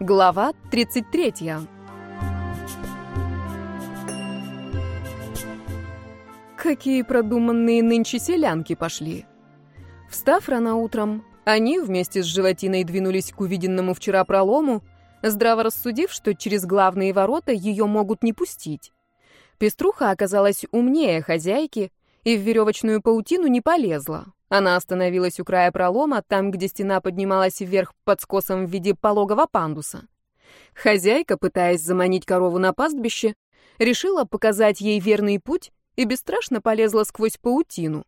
Глава 33. Какие продуманные нынче селянки пошли. Встав рано утром, они вместе с животиной двинулись к увиденному вчера пролому, здраво рассудив, что через главные ворота ее могут не пустить. Пеструха оказалась умнее хозяйки и в веревочную паутину не полезла. Она остановилась у края пролома, там, где стена поднималась вверх под скосом в виде пологого пандуса. Хозяйка, пытаясь заманить корову на пастбище, решила показать ей верный путь и бесстрашно полезла сквозь паутину.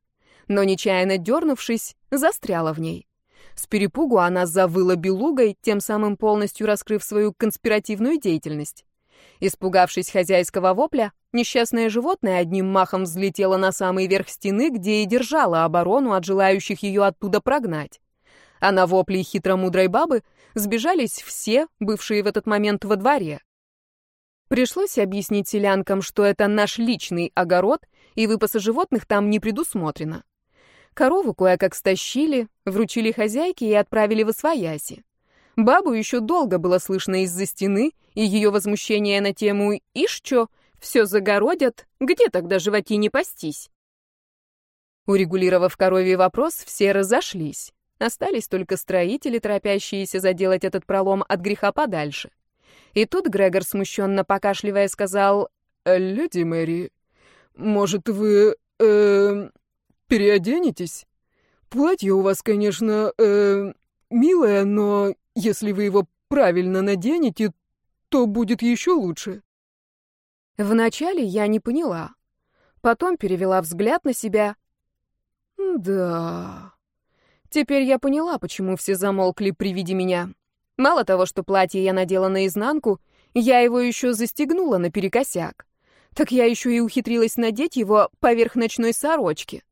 Но, нечаянно дернувшись, застряла в ней. С перепугу она завыла белугой, тем самым полностью раскрыв свою конспиративную деятельность. Испугавшись хозяйского вопля, несчастное животное одним махом взлетело на самый верх стены, где и держало оборону от желающих ее оттуда прогнать. А на вопли хитромудрой бабы сбежались все, бывшие в этот момент во дворе. Пришлось объяснить селянкам, что это наш личный огород, и выпаса животных там не предусмотрено. Корову кое-как стащили, вручили хозяйке и отправили в освояси. Бабу еще долго было слышно из-за стены, и ее возмущение на тему «Ишь чё, все загородят, где тогда животине пастись?» Урегулировав коровий вопрос, все разошлись. Остались только строители, торопящиеся заделать этот пролом от греха подальше. И тут Грегор, смущенно покашливая, сказал, «Леди Мэри, может, вы... Э, переоденетесь? Платье у вас, конечно, э, милое, но если вы его правильно наденете, то будет еще лучше. Вначале я не поняла. Потом перевела взгляд на себя. Да. Теперь я поняла, почему все замолкли при виде меня. Мало того, что платье я надела наизнанку, я его еще застегнула наперекосяк. Так я еще и ухитрилась надеть его поверх ночной сорочки.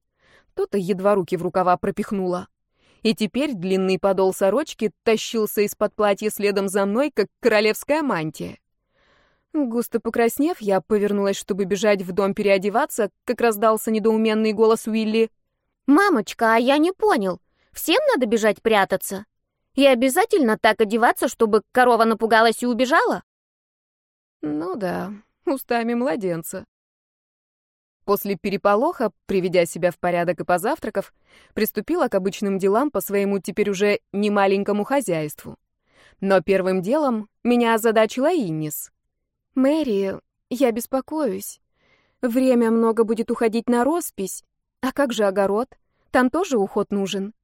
То-то едва руки в рукава пропихнула и теперь длинный подол сорочки тащился из-под платья следом за мной, как королевская мантия. Густо покраснев, я повернулась, чтобы бежать в дом переодеваться, как раздался недоуменный голос Уилли. «Мамочка, а я не понял. Всем надо бежать прятаться? И обязательно так одеваться, чтобы корова напугалась и убежала?» «Ну да, устами младенца». После переполоха, приведя себя в порядок и позавтракав, приступила к обычным делам по своему теперь уже немаленькому хозяйству. Но первым делом меня озадачила Иннис. «Мэри, я беспокоюсь. Время много будет уходить на роспись. А как же огород? Там тоже уход нужен.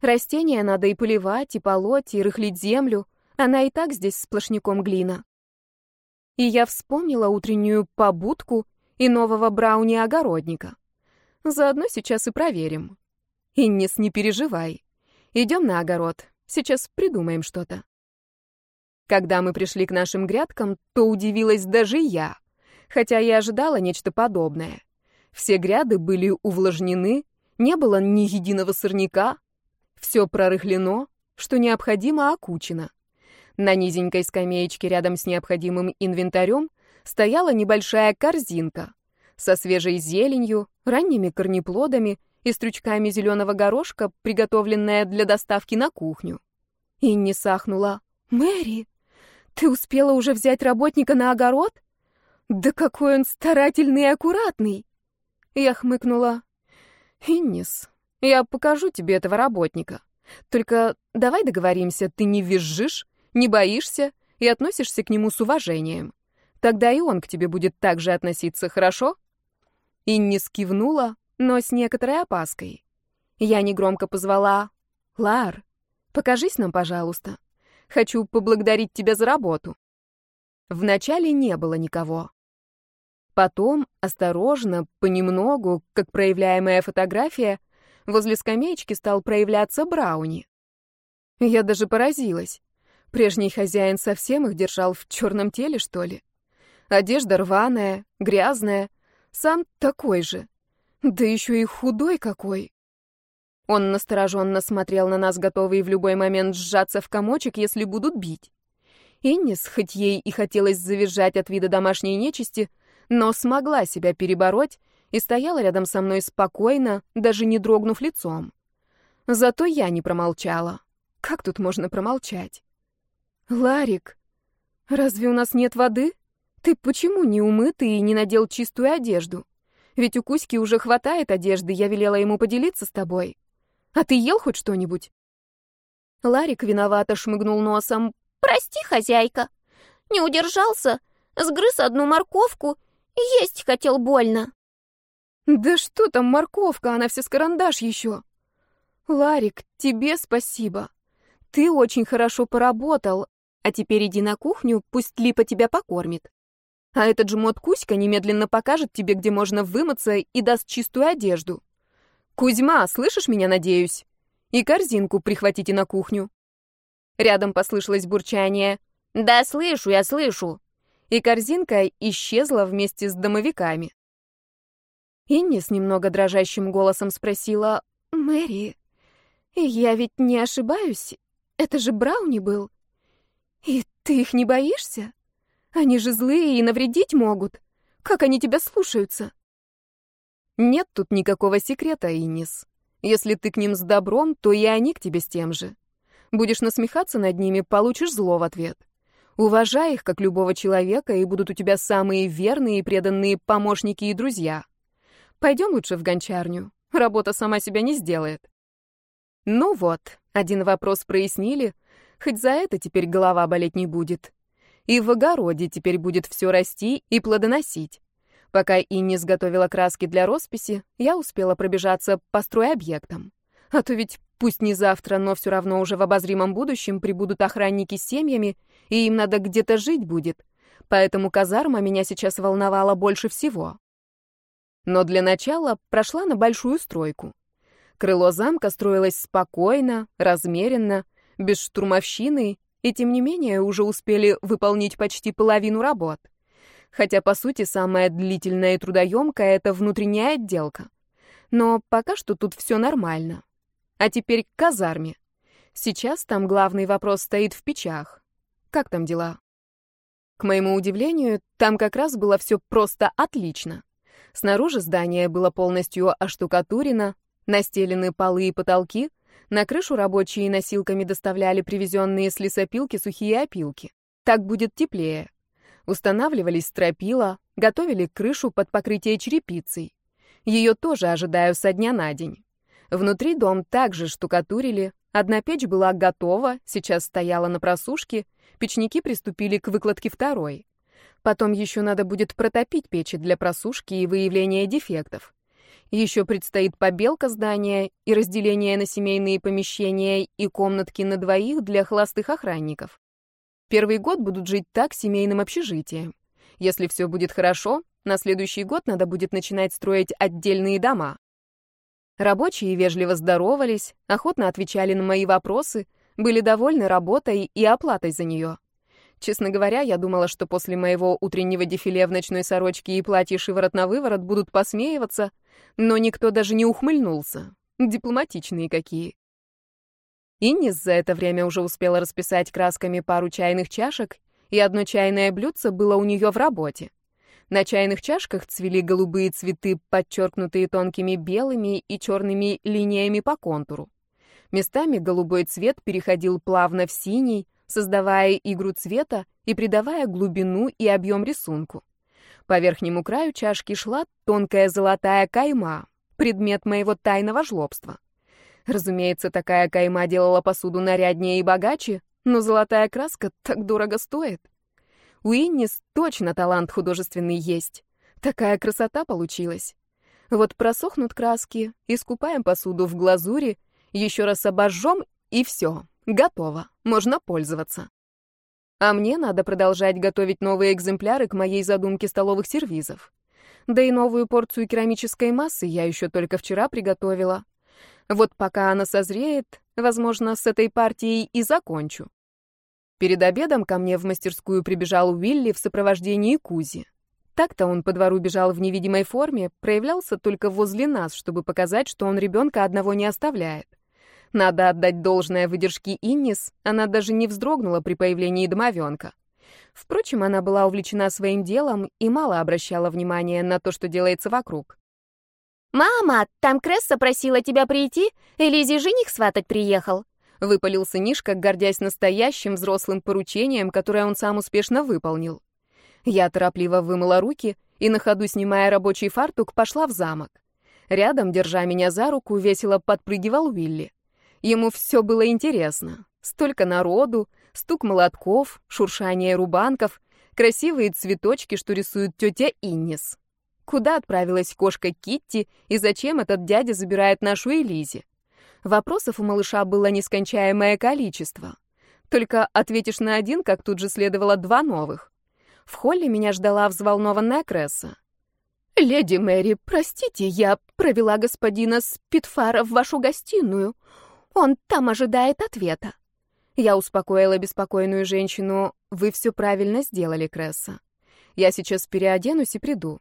Растения надо и поливать, и полоть, и рыхлить землю. Она и так здесь сплошняком глина». И я вспомнила утреннюю побудку и нового брауни-огородника. Заодно сейчас и проверим. Иннис, не переживай. Идем на огород. Сейчас придумаем что-то. Когда мы пришли к нашим грядкам, то удивилась даже я, хотя я ожидала нечто подобное. Все гряды были увлажнены, не было ни единого сорняка, все прорыхлено, что необходимо окучено. На низенькой скамеечке рядом с необходимым инвентарем стояла небольшая корзинка со свежей зеленью, ранними корнеплодами и стручками зеленого горошка, приготовленная для доставки на кухню. Инни сахнула. «Мэри, ты успела уже взять работника на огород? Да какой он старательный и аккуратный!» Я хмыкнула. «Иннис, я покажу тебе этого работника. Только давай договоримся, ты не визжишь, не боишься и относишься к нему с уважением. Тогда и он к тебе будет так же относиться, хорошо?» Инни скивнула, но с некоторой опаской. Я негромко позвала «Лар, покажись нам, пожалуйста. Хочу поблагодарить тебя за работу». Вначале не было никого. Потом, осторожно, понемногу, как проявляемая фотография, возле скамеечки стал проявляться Брауни. Я даже поразилась. Прежний хозяин совсем их держал в черном теле, что ли? Одежда рваная, грязная, сам такой же. Да еще и худой какой. Он настороженно смотрел на нас, готовый в любой момент сжаться в комочек, если будут бить. Иннис, хоть ей и хотелось завизжать от вида домашней нечисти, но смогла себя перебороть и стояла рядом со мной спокойно, даже не дрогнув лицом. Зато я не промолчала. Как тут можно промолчать? «Ларик, «Разве у нас нет воды? Ты почему не умытый и не надел чистую одежду? Ведь у Кузьки уже хватает одежды, я велела ему поделиться с тобой. А ты ел хоть что-нибудь?» Ларик виновато шмыгнул носом. «Прости, хозяйка. Не удержался, сгрыз одну морковку есть хотел больно». «Да что там морковка, она вся с карандаш еще!» «Ларик, тебе спасибо. Ты очень хорошо поработал, а теперь иди на кухню, пусть Липа тебя покормит. А этот жмот Кузька немедленно покажет тебе, где можно вымыться и даст чистую одежду. Кузьма, слышишь меня, надеюсь? И корзинку прихватите на кухню». Рядом послышалось бурчание. «Да слышу, я слышу». И корзинка исчезла вместе с домовиками. Инни с немного дрожащим голосом спросила, «Мэри, я ведь не ошибаюсь? Это же Брауни был. И ты их не боишься? Они же злые и навредить могут. Как они тебя слушаются?» «Нет тут никакого секрета, Иннис. Если ты к ним с добром, то и они к тебе с тем же. Будешь насмехаться над ними, получишь зло в ответ. Уважай их, как любого человека, и будут у тебя самые верные и преданные помощники и друзья. Пойдем лучше в гончарню. Работа сама себя не сделает. Ну вот, один вопрос прояснили, хоть за это теперь голова болеть не будет. И в огороде теперь будет все расти и плодоносить. Пока Инни сготовила краски для росписи, я успела пробежаться по стройобъектам. А то ведь пусть не завтра, но все равно уже в обозримом будущем прибудут охранники с семьями, и им надо где-то жить будет. Поэтому казарма меня сейчас волновала больше всего. Но для начала прошла на большую стройку. Крыло замка строилось спокойно, размеренно, без штурмовщины, и тем не менее уже успели выполнить почти половину работ. Хотя, по сути, самая длительная и трудоемкая — это внутренняя отделка. Но пока что тут все нормально. А теперь к казарме. Сейчас там главный вопрос стоит в печах. Как там дела? К моему удивлению, там как раз было все просто отлично. Снаружи здание было полностью оштукатурено, настелены полы и потолки, на крышу рабочие носилками доставляли привезенные с лесопилки сухие опилки. Так будет теплее. Устанавливались стропила, готовили крышу под покрытие черепицей. Ее тоже ожидаю со дня на день. Внутри дом также штукатурили, одна печь была готова, сейчас стояла на просушке, печники приступили к выкладке второй. Потом еще надо будет протопить печи для просушки и выявления дефектов. Еще предстоит побелка здания и разделение на семейные помещения и комнатки на двоих для холостых охранников. Первый год будут жить так семейным общежитием. Если все будет хорошо, на следующий год надо будет начинать строить отдельные дома. Рабочие вежливо здоровались, охотно отвечали на мои вопросы, были довольны работой и оплатой за нее. Честно говоря, я думала, что после моего утреннего дефиле в ночной сорочке и платье шиворот на выворот будут посмеиваться, но никто даже не ухмыльнулся. Дипломатичные какие. Иннис за это время уже успела расписать красками пару чайных чашек, и одно чайное блюдце было у нее в работе. На чайных чашках цвели голубые цветы, подчеркнутые тонкими белыми и черными линиями по контуру. Местами голубой цвет переходил плавно в синий, создавая игру цвета и придавая глубину и объем рисунку. По верхнему краю чашки шла тонкая золотая кайма, предмет моего тайного жлобства. Разумеется, такая кайма делала посуду наряднее и богаче, но золотая краска так дорого стоит. У Иннис точно талант художественный есть. Такая красота получилась. Вот просохнут краски, искупаем посуду в глазури, еще раз обожжем, и все. Готово. Можно пользоваться. А мне надо продолжать готовить новые экземпляры к моей задумке столовых сервизов. Да и новую порцию керамической массы я еще только вчера приготовила. Вот пока она созреет, возможно, с этой партией и закончу. Перед обедом ко мне в мастерскую прибежал Уилли в сопровождении Кузи. Так-то он по двору бежал в невидимой форме, проявлялся только возле нас, чтобы показать, что он ребенка одного не оставляет. Надо отдать должное выдержке Иннис, она даже не вздрогнула при появлении домовенка. Впрочем, она была увлечена своим делом и мало обращала внимания на то, что делается вокруг. «Мама, там Кресса просила тебя прийти, Элизи жених сватать приехал. Выпалил сынишка, гордясь настоящим взрослым поручением, которое он сам успешно выполнил. Я торопливо вымыла руки и, на ходу снимая рабочий фартук, пошла в замок. Рядом, держа меня за руку, весело подпрыгивал Уилли. Ему все было интересно. Столько народу, стук молотков, шуршание рубанков, красивые цветочки, что рисует тетя Иннис. Куда отправилась кошка Китти и зачем этот дядя забирает нашу Элизи? Вопросов у малыша было нескончаемое количество. Только ответишь на один, как тут же следовало два новых. В холле меня ждала взволнованная Кресса. «Леди Мэри, простите, я провела господина Спитфара в вашу гостиную. Он там ожидает ответа». Я успокоила беспокойную женщину. «Вы все правильно сделали, Кресса. Я сейчас переоденусь и приду.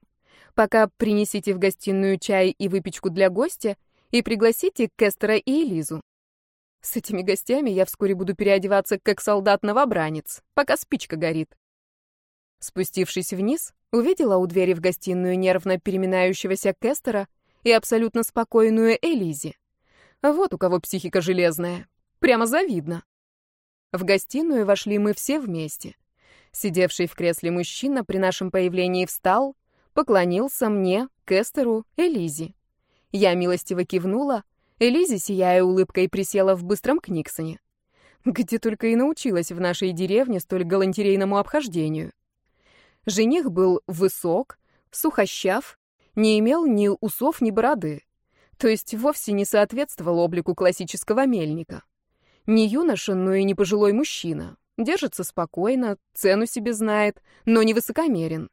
Пока принесите в гостиную чай и выпечку для гостя и пригласите Кестера и Элизу. С этими гостями я вскоре буду переодеваться как солдат-новобранец, пока спичка горит. Спустившись вниз, увидела у двери в гостиную нервно переминающегося Кестера и абсолютно спокойную Элизи. Вот у кого психика железная. Прямо завидно. В гостиную вошли мы все вместе. Сидевший в кресле мужчина при нашем появлении встал, поклонился мне, Кестеру, Элизи. Я милостиво кивнула, Элизи, сияя улыбкой, присела в быстром книксоне. Где только и научилась в нашей деревне столь галантерейному обхождению. Жених был высок, сухощав, не имел ни усов, ни бороды, то есть вовсе не соответствовал облику классического мельника. Не юноша, но и не пожилой мужчина. Держится спокойно, цену себе знает, но не высокомерен.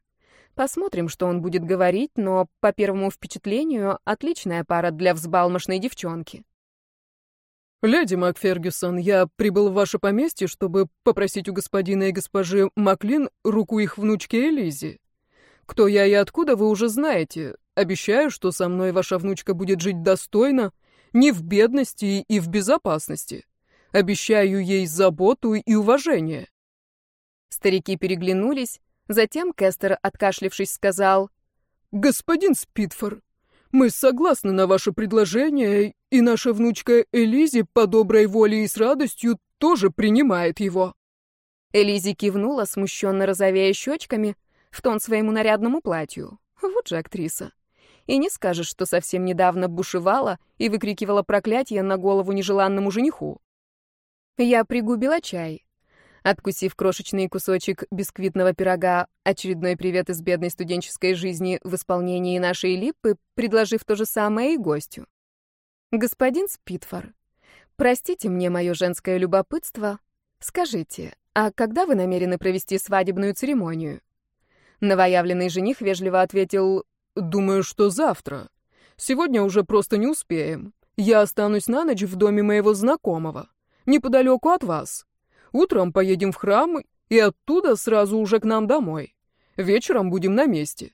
Посмотрим, что он будет говорить, но, по первому впечатлению, отличная пара для взбалмошной девчонки. «Леди Макфергюсон, я прибыл в ваше поместье, чтобы попросить у господина и госпожи Маклин руку их внучки Элизи. Кто я и откуда, вы уже знаете. Обещаю, что со мной ваша внучка будет жить достойно, не в бедности и в безопасности. Обещаю ей заботу и уважение». Старики переглянулись, Затем Кестер, откашлившись, сказал, «Господин Спитфор, мы согласны на ваше предложение, и наша внучка Элизи по доброй воле и с радостью тоже принимает его». Элизи кивнула, смущенно розовея щечками, в тон своему нарядному платью. Вот же актриса. И не скажешь, что совсем недавно бушевала и выкрикивала проклятие на голову нежеланному жениху. Я пригубила чай. Откусив крошечный кусочек бисквитного пирога, очередной привет из бедной студенческой жизни в исполнении нашей липы, предложив то же самое и гостю. «Господин Спитфор, простите мне мое женское любопытство. Скажите, а когда вы намерены провести свадебную церемонию?» Новоявленный жених вежливо ответил, «Думаю, что завтра. Сегодня уже просто не успеем. Я останусь на ночь в доме моего знакомого, неподалеку от вас». Утром поедем в храм и оттуда сразу уже к нам домой. Вечером будем на месте.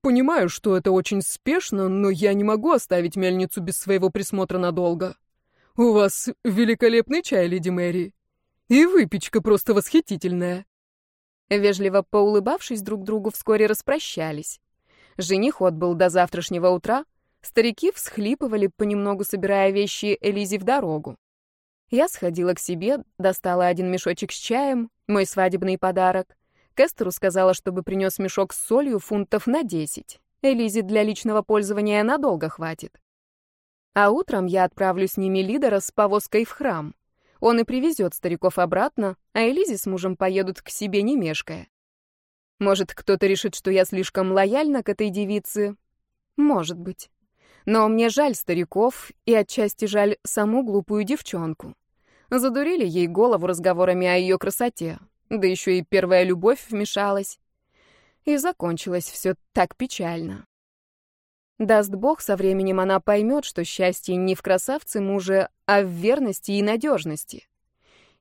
Понимаю, что это очень спешно, но я не могу оставить мельницу без своего присмотра надолго. У вас великолепный чай, леди Мэри. И выпечка просто восхитительная. Вежливо поулыбавшись друг другу, вскоре распрощались. Жених отбыл до завтрашнего утра, старики всхлипывали, понемногу собирая вещи Элизи в дорогу. Я сходила к себе, достала один мешочек с чаем, мой свадебный подарок. Кестеру сказала, чтобы принес мешок с солью фунтов на 10. Элизе для личного пользования надолго хватит. А утром я отправлю с ними лидера с повозкой в храм. Он и привезет стариков обратно, а Элизе с мужем поедут к себе не мешкая. Может, кто-то решит, что я слишком лояльна к этой девице? Может быть. Но мне жаль стариков и отчасти жаль саму глупую девчонку. Задурили ей голову разговорами о ее красоте, да еще и первая любовь вмешалась. И закончилось все так печально. Даст Бог, со временем она поймет, что счастье не в красавце мужа, а в верности и надежности.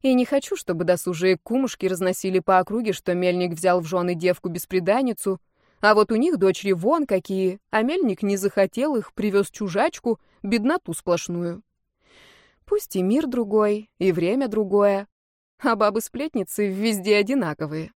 И не хочу, чтобы досужие кумушки разносили по округе, что мельник взял в жены девку-бесприданницу — а вот у них дочери вон какие, а мельник не захотел их, привез чужачку, бедноту сплошную. Пусть и мир другой, и время другое, а бабы-сплетницы везде одинаковые.